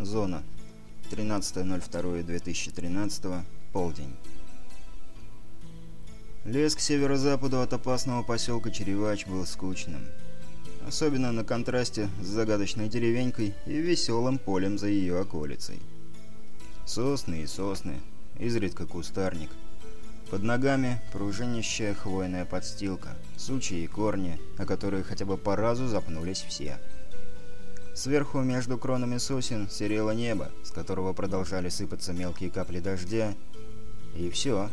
Зона. 13.02.2013. Полдень. Лес к северо-западу от опасного поселка Черевач был скучным. Особенно на контрасте с загадочной деревенькой и веселым полем за ее околицей. Сосны и сосны, изредка кустарник. Под ногами пружинищая хвойная подстилка, сучьи и корни, о которые хотя бы по разу запнулись все. «Все». Сверху, между кронами сосен, серело небо, с которого продолжали сыпаться мелкие капли дождя. И все.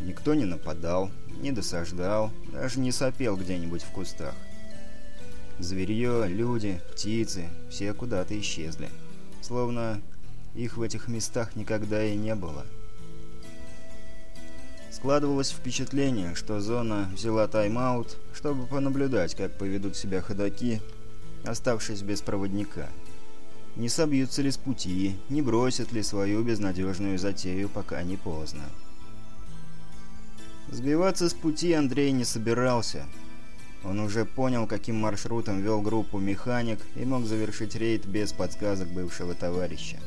Никто не нападал, не досаждал, даже не сопел где-нибудь в кустах. Зверье, люди, птицы — все куда-то исчезли. Словно их в этих местах никогда и не было. Складывалось впечатление, что зона взяла тайм-аут, чтобы понаблюдать, как поведут себя ходаки — оставшись без проводника. Не собьются ли с пути, не бросят ли свою безнадежную затею, пока не поздно. Сбиваться с пути Андрей не собирался. Он уже понял, каким маршрутом вел группу «Механик» и мог завершить рейд без подсказок бывшего товарища.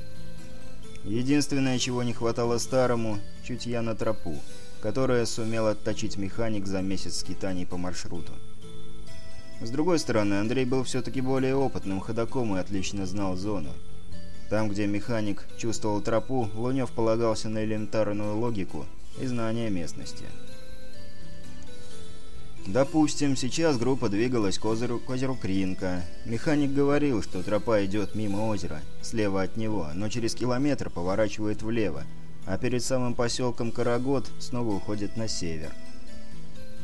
Единственное, чего не хватало старому – чутья на тропу, которая сумел отточить «Механик» за месяц скитаний по маршруту. С другой стороны, Андрей был все-таки более опытным ходоком и отлично знал зону. Там, где механик чувствовал тропу, Лунев полагался на элементарную логику и знание местности. Допустим, сейчас группа двигалась к озеру, к озеру Кринка. Механик говорил, что тропа идет мимо озера, слева от него, но через километр поворачивает влево, а перед самым поселком Карагод снова уходит на север.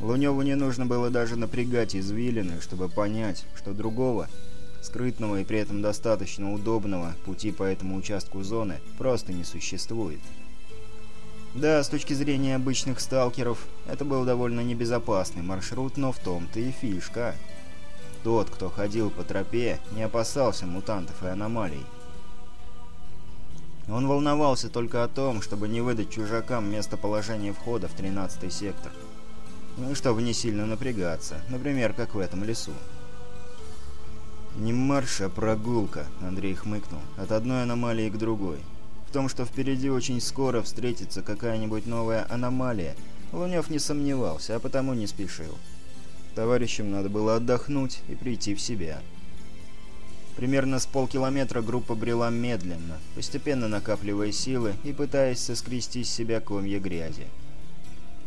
Луневу не нужно было даже напрягать извилины, чтобы понять, что другого, скрытного и при этом достаточно удобного пути по этому участку зоны просто не существует. Да, с точки зрения обычных сталкеров, это был довольно небезопасный маршрут, но в том-то и фишка. Тот, кто ходил по тропе, не опасался мутантов и аномалий. Он волновался только о том, чтобы не выдать чужакам местоположение входа в 13 сектор – ну, чтобы не сильно напрягаться, например, как в этом лесу. «Не марш, а прогулка», — Андрей хмыкнул, — «от одной аномалии к другой. В том, что впереди очень скоро встретится какая-нибудь новая аномалия, Лунев не сомневался, а потому не спешил. Товарищам надо было отдохнуть и прийти в себя». Примерно с полкилометра группа брела медленно, постепенно накапливая силы и пытаясь соскрести с себя комья грязи.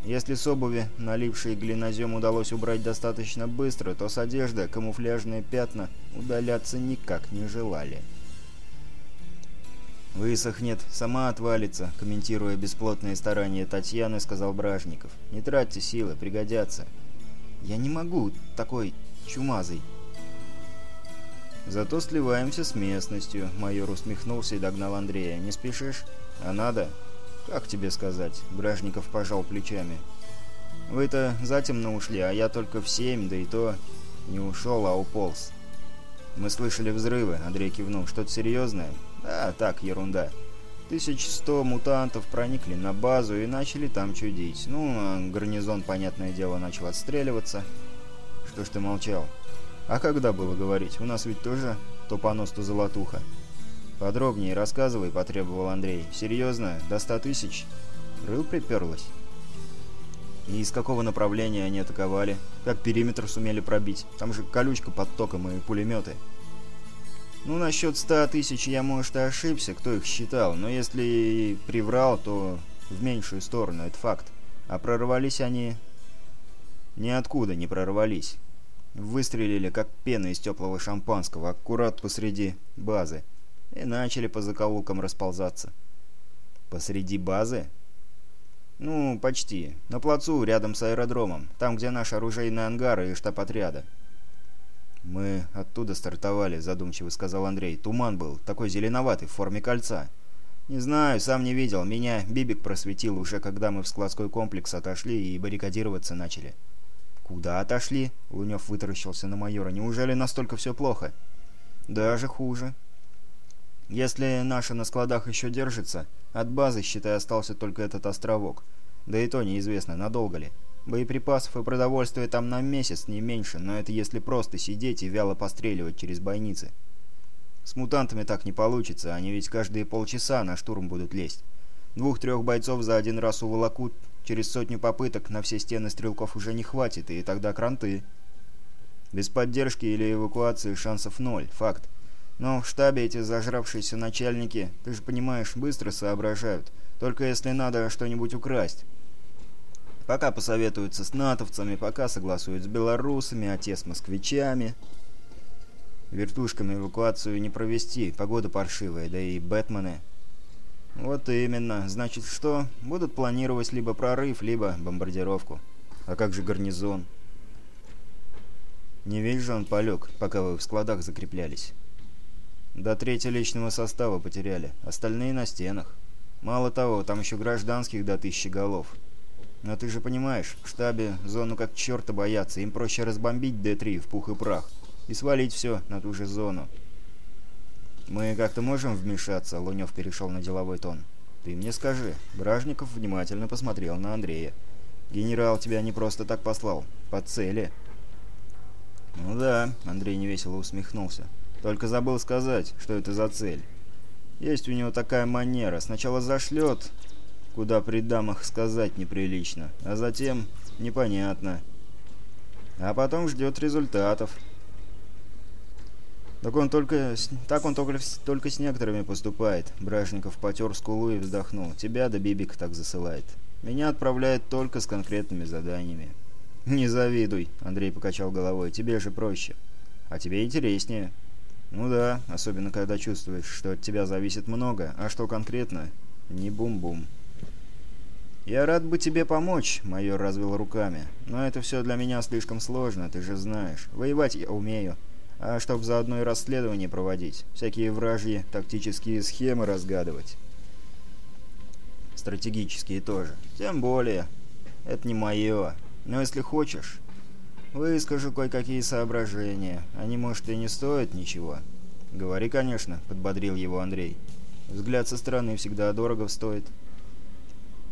Если с обуви наливший глинозем удалось убрать достаточно быстро, то с одежды камуфляжные пятна удаляться никак не желали. «Высохнет, сама отвалится», — комментируя бесплотные старания Татьяны, сказал Бражников. «Не тратьте силы, пригодятся». «Я не могу, такой чумазый». «Зато сливаемся с местностью», — майор усмехнулся и догнал Андрея. «Не спешишь? А надо?» «Как тебе сказать?» — Бражников пожал плечами. «Вы-то затемно ушли, а я только в семь, да и то не ушел, а уполз». «Мы слышали взрывы», — Андрей кивнул. «Что-то серьезное?» «Да, так, ерунда». Тысяч сто мутантов проникли на базу и начали там чудить. Ну, а гарнизон, понятное дело, начал отстреливаться. Что ж ты молчал? А когда было говорить? У нас ведь тоже то золотуха. «Подробнее рассказывай», — потребовал Андрей. «Серьезно? До ста тысяч?» Рыл приперлась. И из какого направления они атаковали? Как периметр сумели пробить? Там же колючка под током и пулеметы. Ну, насчет ста тысяч я, может, и ошибся, кто их считал, но если приврал, то в меньшую сторону, это факт. А прорвались они... Ниоткуда не прорвались. Выстрелили, как пена из теплого шампанского, аккурат посреди базы и начали по закоулкам расползаться. «Посреди базы?» «Ну, почти. На плацу, рядом с аэродромом. Там, где наш оружейный ангар и штаб отряда». «Мы оттуда стартовали», — задумчиво сказал Андрей. «Туман был, такой зеленоватый, в форме кольца». «Не знаю, сам не видел. Меня Бибик просветил уже, когда мы в складской комплекс отошли и баррикадироваться начали». «Куда отошли?» — Лунев вытаращился на майора. «Неужели настолько все плохо?» «Даже хуже. Если наши на складах еще держится, от базы, считай, остался только этот островок. Да и то неизвестно, надолго ли. Боеприпасов и продовольствия там на месяц, не меньше, но это если просто сидеть и вяло постреливать через бойницы. С мутантами так не получится, они ведь каждые полчаса на штурм будут лезть. Двух-трех бойцов за один раз уволокут, через сотню попыток на все стены стрелков уже не хватит, и тогда кранты. Без поддержки или эвакуации шансов ноль, факт. Но в штабе эти зажравшиеся начальники, ты же понимаешь, быстро соображают. Только если надо что-нибудь украсть. Пока посоветуются с натовцами, пока согласуют с белорусами, а те с москвичами. Вертушками эвакуацию не провести, погода паршивая, да и бэтмены. Вот именно. Значит что? Будут планировать либо прорыв, либо бомбардировку. А как же гарнизон? Не весь же он полег, пока вы в складах закреплялись. До трети личного состава потеряли, остальные на стенах. Мало того, там еще гражданских до тысячи голов. Но ты же понимаешь, в штабе зону как черта боятся, им проще разбомбить Д-3 в пух и прах и свалить все на ту же зону. «Мы как-то можем вмешаться?» — Лунев перешел на деловой тон. «Ты мне скажи». Бражников внимательно посмотрел на Андрея. «Генерал тебя не просто так послал. По цели». «Ну да», — Андрей невесело усмехнулся. Только забыл сказать, что это за цель. Есть у него такая манера. Сначала зашлет, куда при дамах сказать неприлично, а затем непонятно. А потом ждет результатов. Так он только, так он только, только с некоторыми поступает. Бражников потер скулу и вздохнул. Тебя да Бибик так засылает. Меня отправляет только с конкретными заданиями. «Не завидуй», — Андрей покачал головой. «Тебе же проще. А тебе интереснее». Ну да, особенно когда чувствуешь, что от тебя зависит много. А что конкретно? Не бум-бум. «Я рад бы тебе помочь», — майор развел руками. «Но это все для меня слишком сложно, ты же знаешь. Воевать я умею. А чтоб заодно и расследование проводить, всякие вражьи тактические схемы разгадывать. Стратегические тоже. Тем более. Это не мое. Но если хочешь, выскажу кое-какие соображения. Они, может, и не стоят ничего». «Говори, конечно», — подбодрил его Андрей. «Взгляд со стороны всегда дорого стоит».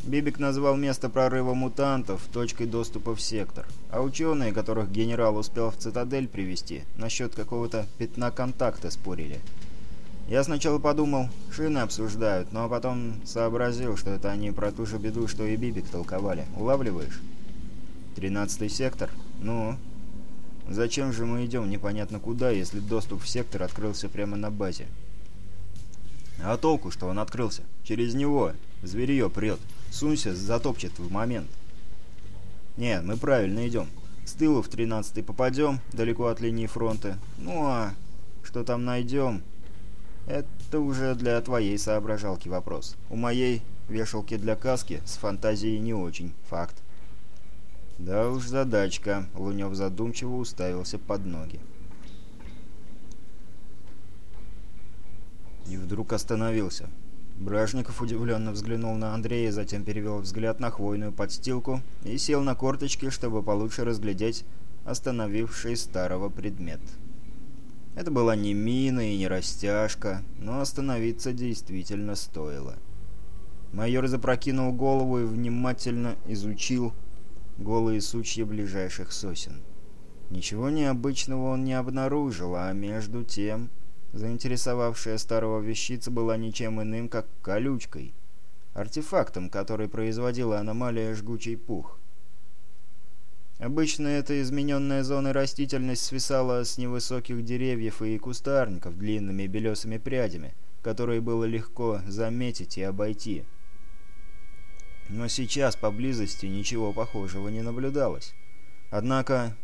Бибик назвал место прорыва мутантов точкой доступа в сектор, а ученые, которых генерал успел в цитадель привести, насчет какого-то пятна контакта спорили. Я сначала подумал, шины обсуждают, но потом сообразил, что это они про ту же беду, что и Бибик толковали. Улавливаешь? «Тринадцатый сектор», «Ну?» «Зачем же мы идем непонятно куда, если доступ в сектор открылся прямо на базе?» «А толку, что он открылся? Через него! Зверье прет! Сунься, затопчет в момент!» Нет, мы правильно идем. С тыла в 13-й попадем, далеко от линии фронта. Ну а что там найдем?» «Это уже для твоей соображалки вопрос. У моей вешалки для каски с фантазией не очень. Факт». «Да уж задачка», — Лунев задумчиво уставился под ноги. И вдруг остановился. Бражников удивленно взглянул на Андрея, затем перевел взгляд на хвойную подстилку и сел на корточки, чтобы получше разглядеть остановивший старого предмет. Это была не мина и не растяжка, но остановиться действительно стоило. Майор запрокинул голову и внимательно изучил голые сучья ближайших сосен. Ничего необычного он не обнаружил, а между тем заинтересовавшая старого вещица была ничем иным, как колючкой, артефактом, который производила аномалия «Жгучий пух». Обычно эта измененная зона растительность свисала с невысоких деревьев и кустарников длинными белесыми прядями, которые было легко заметить и обойти – но сейчас поблизости ничего похожего не наблюдалось. Однако,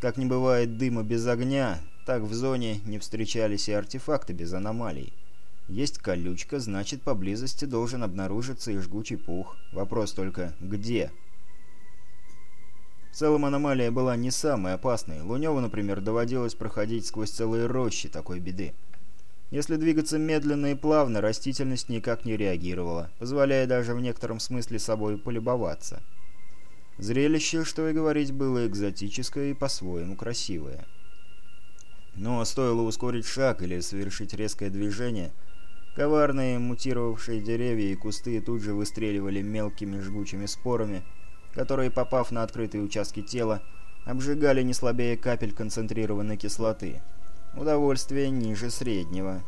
как не бывает дыма без огня, так в зоне не встречались и артефакты без аномалий. Есть колючка, значит, поблизости должен обнаружиться и жгучий пух. Вопрос только, где? В целом аномалия была не самой опасной. Лунёву, например, доводилось проходить сквозь целые рощи такой беды. Если двигаться медленно и плавно, растительность никак не реагировала, позволяя даже в некотором смысле собой полюбоваться. Зрелище, что и говорить, было экзотическое и по-своему красивое. Но стоило ускорить шаг или совершить резкое движение, коварные мутировавшие деревья и кусты тут же выстреливали мелкими жгучими спорами, которые, попав на открытые участки тела, обжигали не слабее капель концентрированной кислоты – Удовольствие ниже среднего.